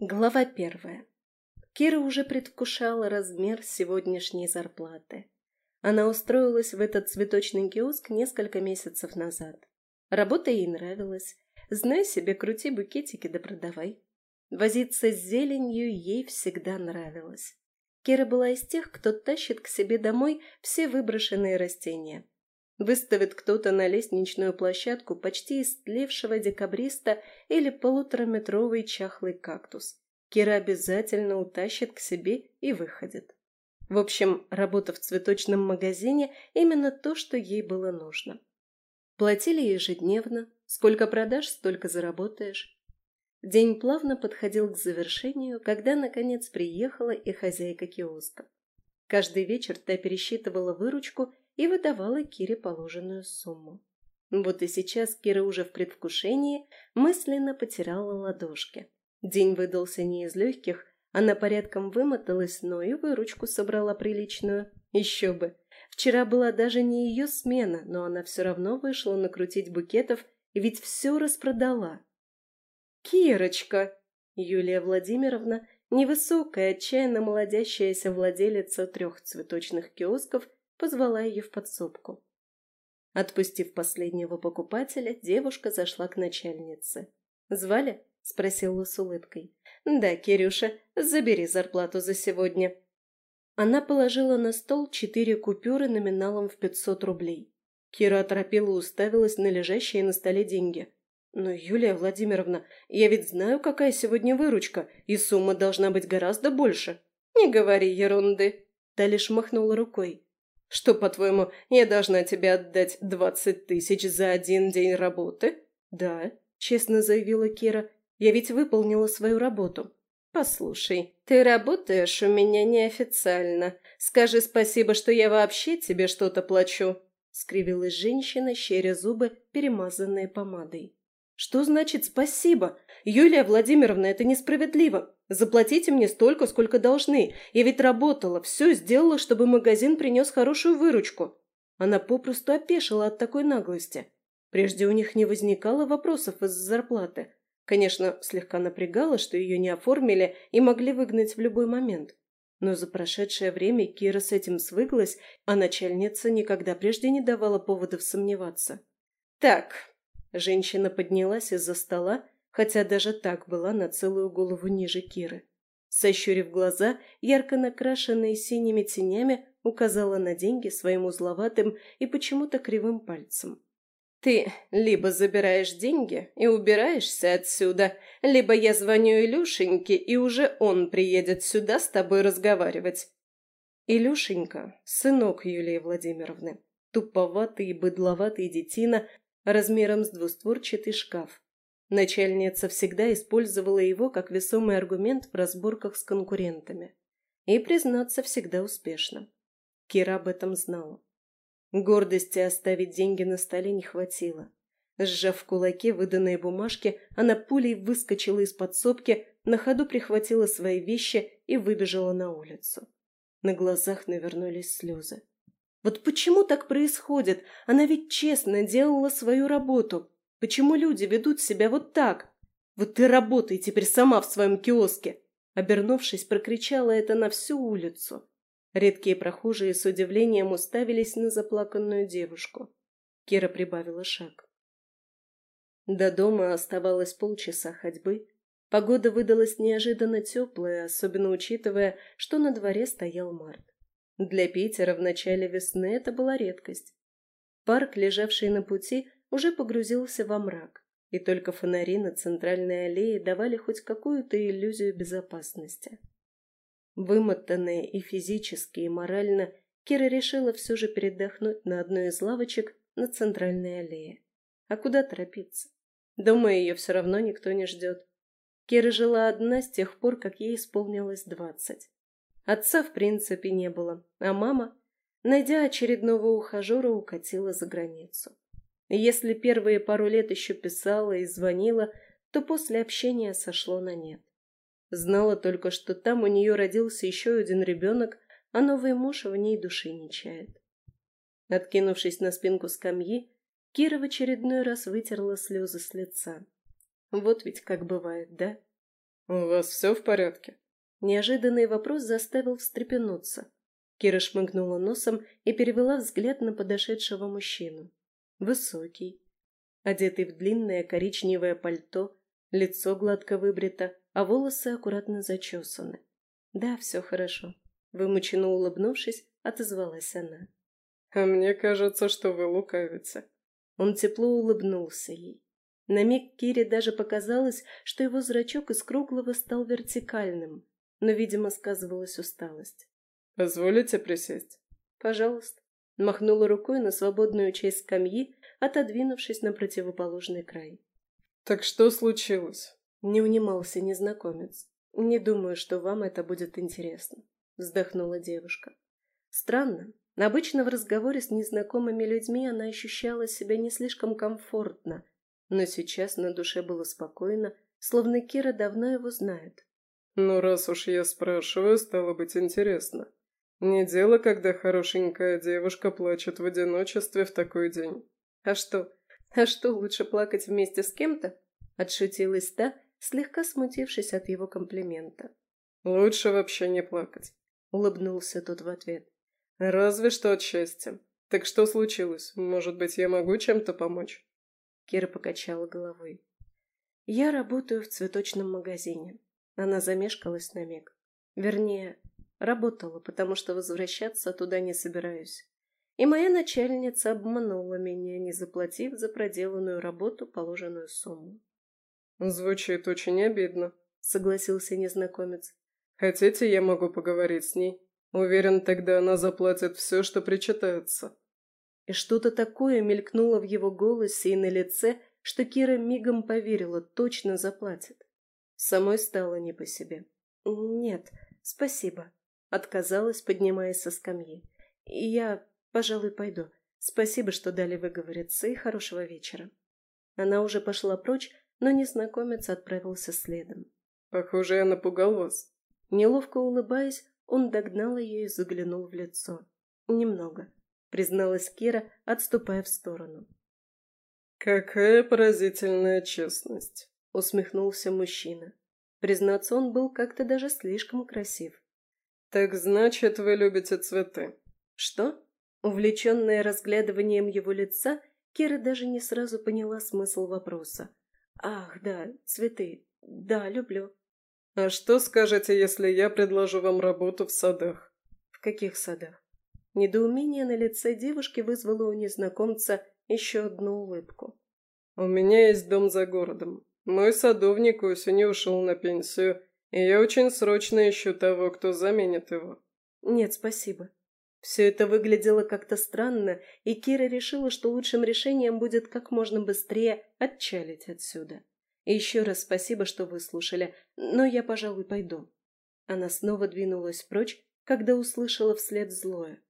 Глава первая. Кира уже предвкушала размер сегодняшней зарплаты. Она устроилась в этот цветочный киоск несколько месяцев назад. Работа ей нравилась. Знай себе, крути букетики да продавай. Возиться с зеленью ей всегда нравилось. Кира была из тех, кто тащит к себе домой все выброшенные растения. Выставит кто-то на лестничную площадку почти истлевшего декабриста или полутораметровый чахлый кактус. Кира обязательно утащит к себе и выходит. В общем, работа в цветочном магазине – именно то, что ей было нужно. Платили ежедневно, сколько продашь, столько заработаешь. День плавно подходил к завершению, когда наконец приехала и хозяйка киоска. Каждый вечер та пересчитывала выручку и выдавала Кире положенную сумму. Вот и сейчас Кира уже в предвкушении мысленно потирала ладошки. День выдался не из легких, она порядком вымоталась, но и выручку собрала приличную. Еще бы. Вчера была даже не ее смена, но она все равно вышла накрутить букетов, ведь все распродала. «Кирочка!» Юлия Владимировна, невысокая, отчаянно молодящаяся владелица трех цветочных киосков, позвала ее в подсобку. Отпустив последнего покупателя, девушка зашла к начальнице. «Звали?» – спросила с улыбкой. «Да, Кирюша, забери зарплату за сегодня». Она положила на стол четыре купюры номиналом в пятьсот рублей. Кира оторопела уставилась на лежащие на столе деньги. «Но, Юлия Владимировна, я ведь знаю, какая сегодня выручка, и сумма должна быть гораздо больше». «Не говори ерунды», – та махнула рукой. Что, по-твоему, я должна тебе отдать двадцать тысяч за один день работы? Да, честно заявила Кира. Я ведь выполнила свою работу. Послушай, ты работаешь у меня неофициально. Скажи спасибо, что я вообще тебе что-то плачу. Скривилась женщина, щеря зубы, перемазанные помадой. Что значит спасибо? Юлия Владимировна, это несправедливо. Заплатите мне столько, сколько должны. Я ведь работала, все сделала, чтобы магазин принес хорошую выручку. Она попросту опешила от такой наглости. Прежде у них не возникало вопросов из-за зарплаты. Конечно, слегка напрягало, что ее не оформили и могли выгнать в любой момент. Но за прошедшее время Кира с этим свыклась, а начальница никогда прежде не давала поводов сомневаться. «Так», – женщина поднялась из-за стола, хотя даже так была на целую голову ниже Киры. Сощурив глаза, ярко накрашенные синими тенями, указала на деньги своим узловатым и почему-то кривым пальцем. «Ты либо забираешь деньги и убираешься отсюда, либо я звоню Илюшеньке, и уже он приедет сюда с тобой разговаривать». Илюшенька – сынок Юлии Владимировны, туповатый и быдловатый детина размером с двустворчатый шкаф, Начальница всегда использовала его как весомый аргумент в разборках с конкурентами. И, признаться, всегда успешно. Кира об этом знала. Гордости оставить деньги на столе не хватило. Сжав в кулаке выданные бумажки, она пулей выскочила из подсобки, на ходу прихватила свои вещи и выбежала на улицу. На глазах навернулись слезы. Вот почему так происходит? Она ведь честно делала свою работу, Почему люди ведут себя вот так? Вот ты работай теперь сама в своем киоске!» Обернувшись, прокричала это на всю улицу. Редкие прохожие с удивлением уставились на заплаканную девушку. Кира прибавила шаг. До дома оставалось полчаса ходьбы. Погода выдалась неожиданно теплая, особенно учитывая, что на дворе стоял март. Для Питера в начале весны это была редкость. Парк, лежавший на пути, уже погрузился во мрак, и только фонари на центральной аллее давали хоть какую-то иллюзию безопасности. Вымотанная и физически, и морально, Кира решила все же передохнуть на одной из лавочек на центральной аллее. А куда торопиться? Дома ее все равно никто не ждет. Кира жила одна с тех пор, как ей исполнилось двадцать. Отца в принципе не было, а мама, найдя очередного ухажера, укатила за границу. Если первые пару лет еще писала и звонила, то после общения сошло на нет. Знала только, что там у нее родился еще один ребенок, а новый муж в ней души не чает. Откинувшись на спинку скамьи, Кира в очередной раз вытерла слезы с лица. Вот ведь как бывает, да? «У вас все в порядке?» Неожиданный вопрос заставил встрепенуться. Кира шмыгнула носом и перевела взгляд на подошедшего мужчину. Высокий, одетый в длинное коричневое пальто, лицо гладко выбрито, а волосы аккуратно зачесаны. «Да, все хорошо», — вымученно улыбнувшись, отозвалась она. «А мне кажется, что вы лукавите». Он тепло улыбнулся ей. На миг Кире даже показалось, что его зрачок из круглого стал вертикальным, но, видимо, сказывалась усталость. «Позволите присесть?» «Пожалуйста», — махнула рукой на свободную часть скамьи, отодвинувшись на противоположный край. «Так что случилось?» — не унимался незнакомец. «Не думаю, что вам это будет интересно», — вздохнула девушка. Странно. Обычно в разговоре с незнакомыми людьми она ощущала себя не слишком комфортно, но сейчас на душе было спокойно, словно Кира давно его знает. «Ну, раз уж я спрашиваю, стало быть интересно. Не дело, когда хорошенькая девушка плачет в одиночестве в такой день». «А что? А что, лучше плакать вместе с кем-то?» — отшутилась та, слегка смутившись от его комплимента. «Лучше вообще не плакать», — улыбнулся тот в ответ. «Разве что от счастья. Так что случилось? Может быть, я могу чем-то помочь?» Кира покачала головой. «Я работаю в цветочном магазине. Она замешкалась на миг. Вернее, работала, потому что возвращаться туда не собираюсь. И моя начальница обманула меня, не заплатив за проделанную работу положенную сумму. «Звучит очень обидно», — согласился незнакомец. «Хотите, я могу поговорить с ней? Уверен, тогда она заплатит все, что причитается». И что-то такое мелькнуло в его голосе и на лице, что Кира мигом поверила, точно заплатит. Самой стало не по себе. «Нет, спасибо», — отказалась, поднимаясь со скамьи. «Я, пожалуй, пойду. Спасибо, что дали выговориться, и хорошего вечера». Она уже пошла прочь, но незнакомец отправился следом. «Похоже, я напугал вас». Неловко улыбаясь, он догнал ее и заглянул в лицо. «Немного», — призналась Кира, отступая в сторону. «Какая поразительная честность!» — усмехнулся мужчина. Признаться, он был как-то даже слишком красив. «Так значит, вы любите цветы?» «Что?» Увлеченная разглядыванием его лица, Кира даже не сразу поняла смысл вопроса. «Ах, да, цветы. Да, люблю». «А что скажете, если я предложу вам работу в садах?» «В каких садах?» Недоумение на лице девушки вызвало у незнакомца еще одну улыбку. «У меня есть дом за городом. Мой садовник осенью ушел на пенсию, и я очень срочно ищу того, кто заменит его». «Нет, спасибо». Все это выглядело как-то странно, и Кира решила, что лучшим решением будет как можно быстрее отчалить отсюда. Еще раз спасибо, что выслушали, но я, пожалуй, пойду. Она снова двинулась прочь, когда услышала вслед злое.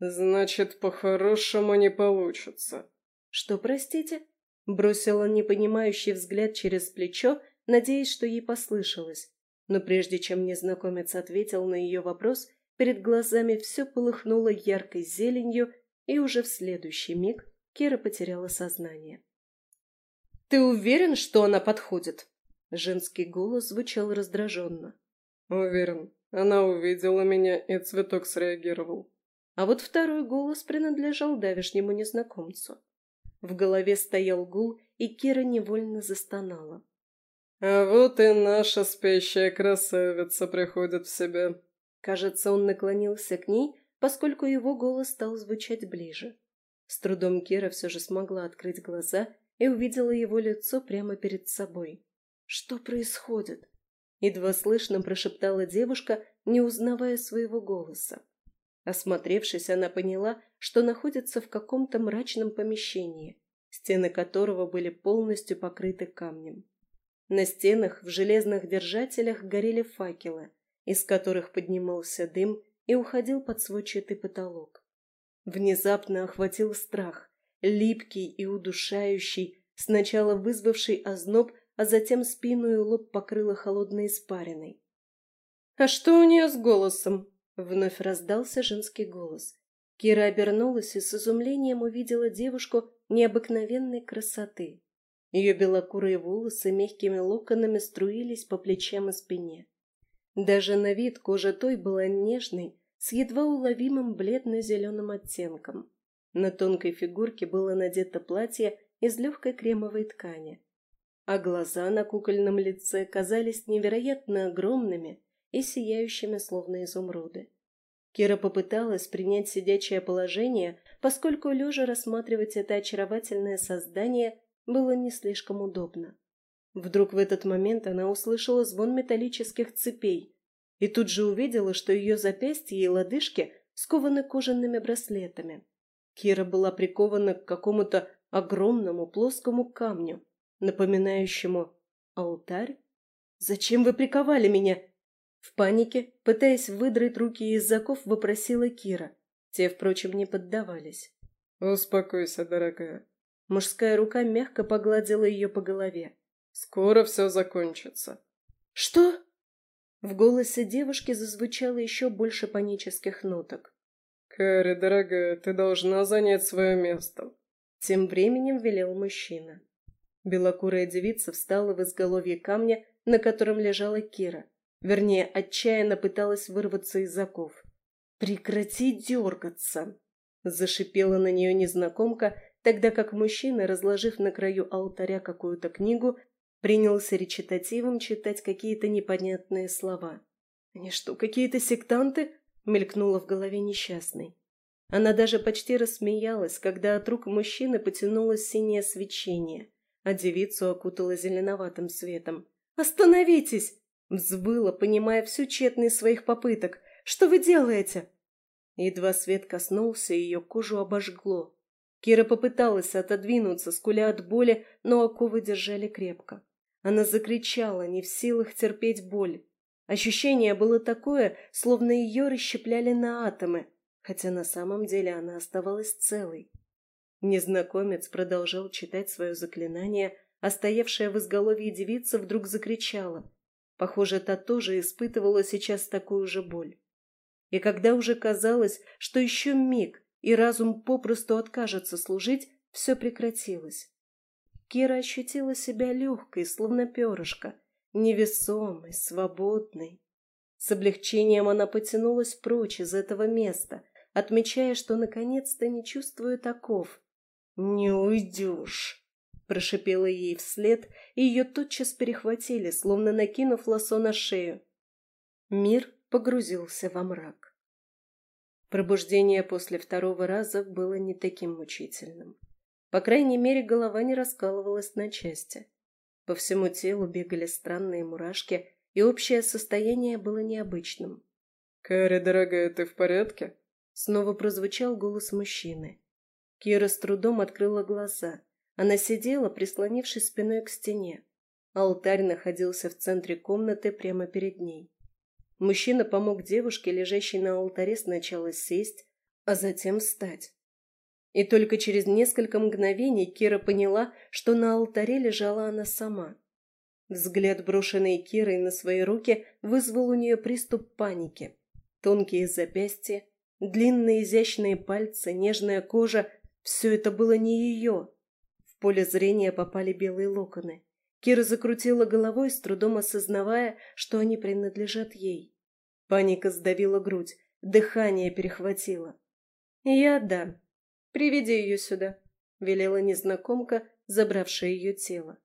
«Значит, по-хорошему не получится». «Что, простите?» Бросила непонимающий взгляд через плечо, надеясь, что ей послышалось. Но прежде чем незнакомец ответил на ее вопрос, перед глазами все полыхнуло яркой зеленью, и уже в следующий миг Кира потеряла сознание. «Ты уверен, что она подходит?» Женский голос звучал раздраженно. «Уверен. Она увидела меня, и цветок среагировал». А вот второй голос принадлежал давешнему незнакомцу. В голове стоял гул, и Кира невольно застонала. «А вот и наша спящая красавица приходит в себя». Кажется, он наклонился к ней, поскольку его голос стал звучать ближе. С трудом Кира все же смогла открыть глаза и увидела его лицо прямо перед собой. «Что происходит?» Едва слышно прошептала девушка, не узнавая своего голоса. Осмотревшись, она поняла, что находится в каком-то мрачном помещении, стены которого были полностью покрыты камнем. На стенах в железных держателях горели факелы, из которых поднимался дым и уходил под сводчатый потолок. Внезапно охватил страх, липкий и удушающий, сначала вызвавший озноб, а затем спину и лоб покрыло холодной испариной. «А что у нее с голосом?» Вновь раздался женский голос. Кира обернулась и с изумлением увидела девушку необыкновенной красоты. Ее белокурые волосы мягкими локонами струились по плечам и спине. Даже на вид кожа той была нежной, с едва уловимым бледно-зеленым оттенком. На тонкой фигурке было надето платье из легкой кремовой ткани, а глаза на кукольном лице казались невероятно огромными и сияющими, словно изумруды. Кира попыталась принять сидячее положение, поскольку лежа рассматривать это очаровательное создание было не слишком удобно. Вдруг в этот момент она услышала звон металлических цепей и тут же увидела, что ее запястья и лодыжки скованы кожаными браслетами. Кира была прикована к какому-то огромному плоскому камню, напоминающему алтарь. «Зачем вы приковали меня?» В панике, пытаясь выдрать руки из заков, вопросила Кира. Те, впрочем, не поддавались. «Успокойся, дорогая». Мужская рука мягко погладила ее по голове. «Скоро все закончится». «Что?» В голосе девушки зазвучало еще больше панических ноток. «Кэрри, дорогая, ты должна занять свое место», — тем временем велел мужчина. Белокурая девица встала в изголовье камня, на котором лежала Кира. Вернее, отчаянно пыталась вырваться из оков. «Прекрати дергаться!» — зашипела на нее незнакомка, тогда как мужчина, разложив на краю алтаря какую-то книгу, принялся речитативом читать какие-то непонятные слова. «Они что, какие-то сектанты?» — мелькнуло в голове несчастной. Она даже почти рассмеялась, когда от рук мужчины потянулось синее свечение а девицу окутала зеленоватым светом. «Остановитесь!» — взвыла, понимая всю тщетность своих попыток. «Что вы делаете?» Едва свет коснулся, ее кожу обожгло. Кира попыталась отодвинуться, скуля от боли, но оковы держали крепко. Она закричала, не в силах терпеть боль. Ощущение было такое, словно ее расщепляли на атомы, хотя на самом деле она оставалась целой. Незнакомец продолжал читать свое заклинание, а стоявшая в изголовье девица вдруг закричала. Похоже, та тоже испытывала сейчас такую же боль. И когда уже казалось, что еще миг, и разум попросту откажется служить, все прекратилось. Кира ощутила себя легкой, словно перышко, невесомой, свободной. С облегчением она потянулась прочь из этого места, отмечая, что наконец-то не чувствует оков, «Не уйдешь!» – прошипела ей вслед, и ее тотчас перехватили, словно накинув лосо на шею. Мир погрузился во мрак. Пробуждение после второго раза было не таким мучительным. По крайней мере, голова не раскалывалась на части. По всему телу бегали странные мурашки, и общее состояние было необычным. «Кэрри, дорогая, ты в порядке?» Снова прозвучал голос мужчины. Кира с трудом открыла глаза. Она сидела, прислонившись спиной к стене. Алтарь находился в центре комнаты прямо перед ней. Мужчина помог девушке, лежащей на алтаре, сначала сесть, а затем встать. И только через несколько мгновений Кира поняла, что на алтаре лежала она сама. Взгляд, брошенный Кирой на свои руки, вызвал у нее приступ паники. Тонкие запястья, длинные изящные пальцы, нежная кожа все это было не ее. В поле зрения попали белые локоны. Кира закрутила головой, с трудом осознавая, что они принадлежат ей. Паника сдавила грудь, дыхание перехватило. «Я да. Приведи ее сюда», — велела незнакомка, забравшая ее тело.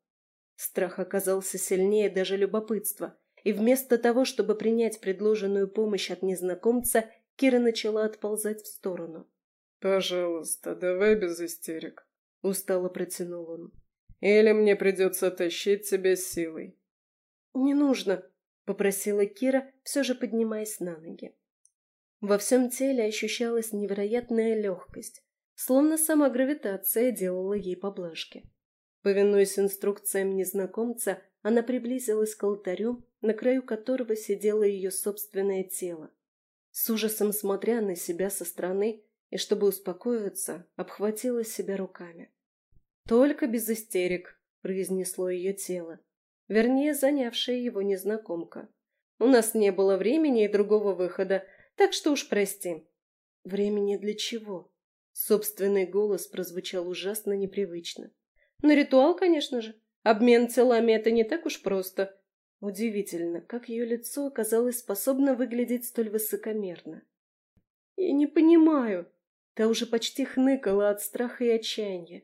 Страх оказался сильнее даже любопытства, и вместо того, чтобы принять предложенную помощь от незнакомца, Кира начала отползать в сторону. «Пожалуйста, давай без истерик», — устало протянул он. «Или мне придется тащить тебя силой». «Не нужно», — попросила Кира, все же поднимаясь на ноги. Во всем теле ощущалась невероятная легкость, словно сама гравитация делала ей поблажки. Повинуясь инструкциям незнакомца, она приблизилась к алтарю, на краю которого сидело ее собственное тело. С ужасом смотря на себя со стороны, и, чтобы успокоиться, обхватила себя руками. «Только без истерик», — произнесло ее тело, вернее, занявшая его незнакомка. «У нас не было времени и другого выхода, так что уж прости». «Времени для чего?» Собственный голос прозвучал ужасно непривычно. На ритуал, конечно же. Обмен телами – это не так уж просто. Удивительно, как ее лицо оказалось способно выглядеть столь высокомерно. Я не понимаю. Та уже почти хныкала от страха и отчаяния.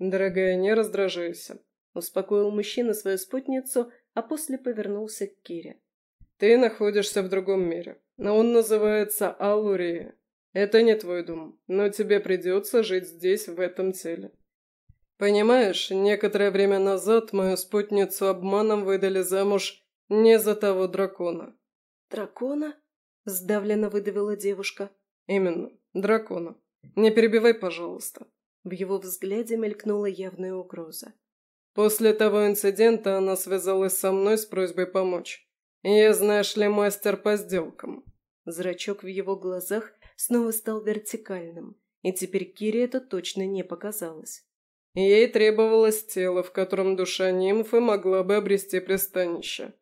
«Дорогая, не раздражайся», — успокоил мужчина свою спутницу, а после повернулся к Кире. «Ты находишься в другом мире, но он называется Алурия. Это не твой дом, но тебе придется жить здесь, в этом теле. Понимаешь, некоторое время назад мою спутницу обманом выдали замуж не за того дракона». «Дракона?» — сдавленно выдавила девушка. «Именно, дракона. Не перебивай, пожалуйста». В его взгляде мелькнула явная угроза. После того инцидента она связалась со мной с просьбой помочь. Я, знаешь ли, мастер по сделкам. Зрачок в его глазах снова стал вертикальным, и теперь Кире это точно не показалось. Ей требовалось тело, в котором душа нимфы могла бы обрести пристанище.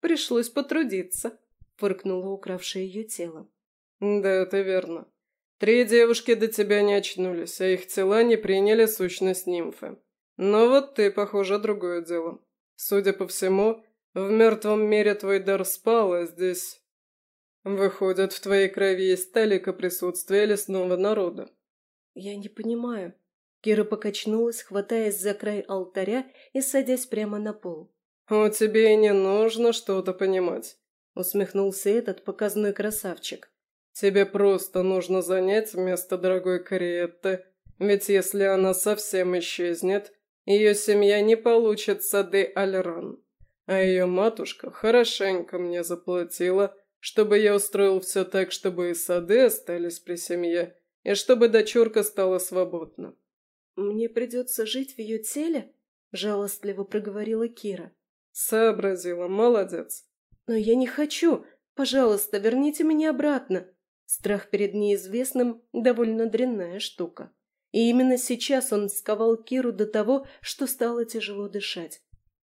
«Пришлось потрудиться», — фыркнула укравшая ее тело. «Да, это верно. Три девушки до тебя не очнулись, а их тела не приняли сущность нимфы. Но вот ты, похоже, другое дело. Судя по всему, в мертвом мире твой дар спал, а здесь... Выходит, в твоей крови есть талика присутствия лесного народа. Я не понимаю. Кира покачнулась, хватаясь за край алтаря и садясь прямо на пол. «У тебя и не нужно что-то понимать», — усмехнулся этот показной красавчик. «Тебе просто нужно занять место дорогой Кариетты, ведь если она совсем исчезнет, ее семья не получит сады Альран, а ее матушка хорошенько мне заплатила, чтобы я устроил все так, чтобы и сады остались при семье, и чтобы дочурка стала свободна. «Мне придется жить в ее теле?» – жалостливо проговорила Кира. «Сообразила, молодец». «Но я не хочу. Пожалуйста, верните меня обратно». Страх перед неизвестным – довольно дрянная штука. И именно сейчас он сковал Киру до того, что стало тяжело дышать.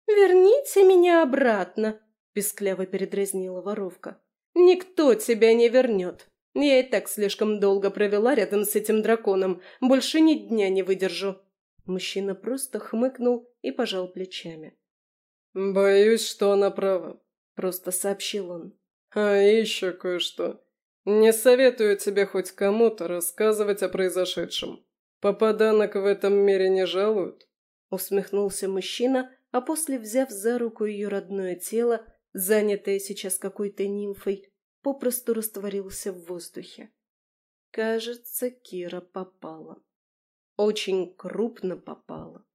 «Верните меня обратно!» – пескляво передразнила воровка. «Никто тебя не вернет. Я и так слишком долго провела рядом с этим драконом. Больше ни дня не выдержу». Мужчина просто хмыкнул и пожал плечами. «Боюсь, что она права», – просто сообщил он. «А еще кое-что. Не советую тебе хоть кому-то рассказывать о произошедшем. «Попаданок в этом мире не жалуют?» Усмехнулся мужчина, а после, взяв за руку ее родное тело, занятое сейчас какой-то нимфой, попросту растворился в воздухе. Кажется, Кира попала. Очень крупно попала.